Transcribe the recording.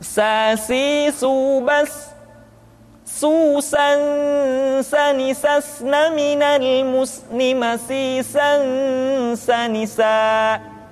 sasi subas susan sanisas musni muslimasi san sanisa.